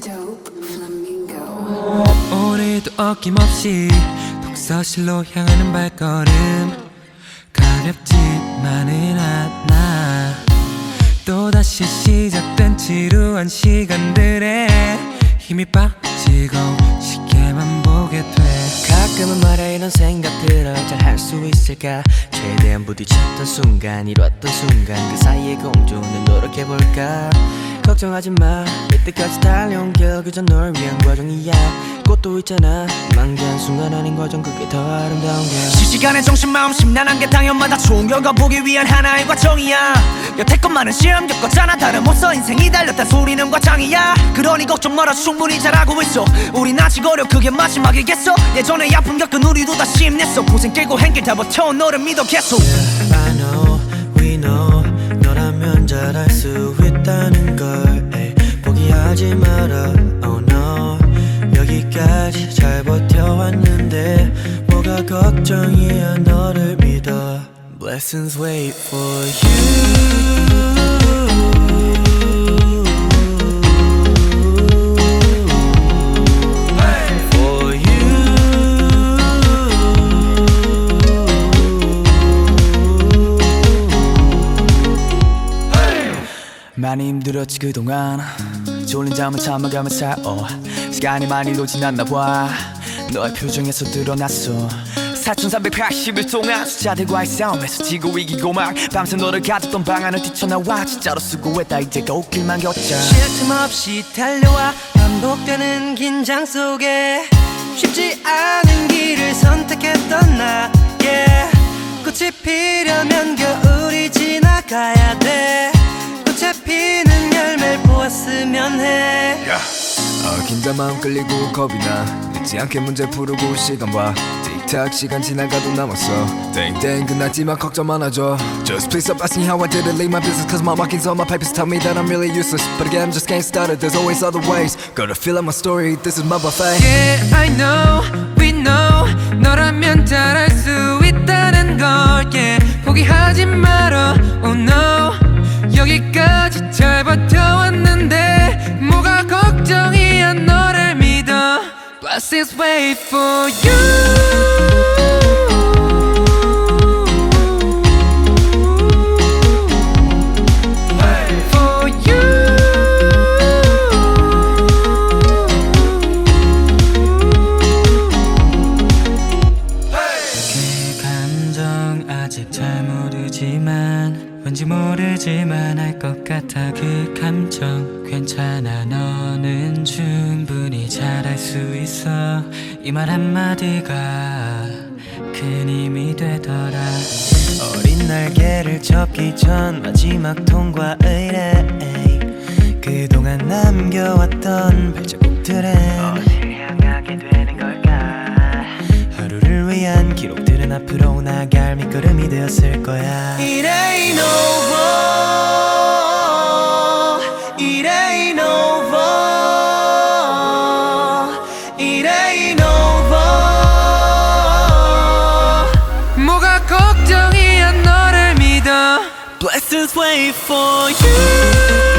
dope. Flamingo. 오늘도 어김없이 독서실로 향하는 발걸음. 가볍지만은 않아. 또다시 시작된 지루한 시간들에 힘이 빠지고 시계만 보게 돼. 가끔은 말해 이런 생각들을 잘할 수 있을까? 최대한 부딪혔던 순간 이뤘던 순간 그 사이에 공존을 노력해볼까 걱정하지 마. 이때까지 달려온 길 그저 널 위한 과정이야. 꽃도 있잖아. 만개한 순간 아닌 과정 그게 더 아름다운 게 실시간의 정신 마음 심란한 게 당연마다 좋은 결과 보기 위한 하나의 과정이야. 여태껏 많은 시험 겪었잖아. 다름없어. 인생이 달렸다. 소리는 과장이야. 그러니 걱정 마라 충분히 잘하고 있어. 우린 아직 어려. 그게 마지막이겠어. 예전에 아픔 겪은 우리도 다시 힘냈어. 고생 깨고 행길 다 버텨온 너를 믿어. 계속. I know, we know 잘할 수 있다는 걸 에이, 포기하지 마라. Oh no. 여기까지 잘 버텨왔는데 뭐가 걱정이야 너를 믿어. Blessings wait for you 많이 힘들었지 그동안. 졸린 잠을 참아가며 살아 시간이 많이도 지났나 봐. 너의 표정에서 드러났어. 4380일 동안 숫자들과의 싸움에서 지고 이기고 막 밤새 너를 가뒀던 방안을 뛰쳐나와. 진짜로 수고했다. 이제가 옷길만 걷자. 쉴 틈 없이 달려와. 반복되는 긴장 속에 쉽지 않은 길을 선택했던 나 yeah. 꽃이 피려면 겨울이 지나가야 돼 긴장 마음 끌리고 겁이 나 늦지 않게 문제 풀고 시간 봐 틱탁 시간 지나가도 남았어 땡땡 끝났지만 걱정 많아져 Just please stop asking how I did it Leave my business cause my markings on my papers Tell me that I'm really useless But again I'm just getting started There's always other ways Gotta fill out my story This is my buffet Yeah, I know, we know 너라면 잘할 수 있다는 걸 yeah. 포기하지 말어, oh no 여기까지 잘 버텨왔 Blessings wait for you. 아직 잘 모르지만 왠지 모르지만 알 것 같아 그 감정 괜찮아 너는 할 수 있어. 이 말 한마디가 큰 힘이 되더라. 어린 날개를 접기 전 마지막 통과 의뢰. 그동안 남겨왔던 발자국들은 for you.